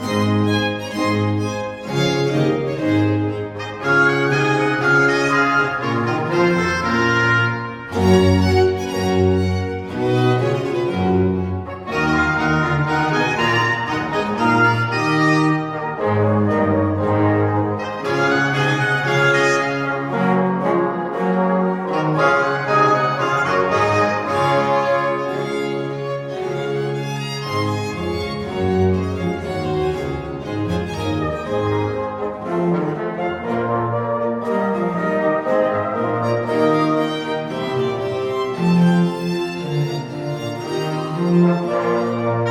Música Música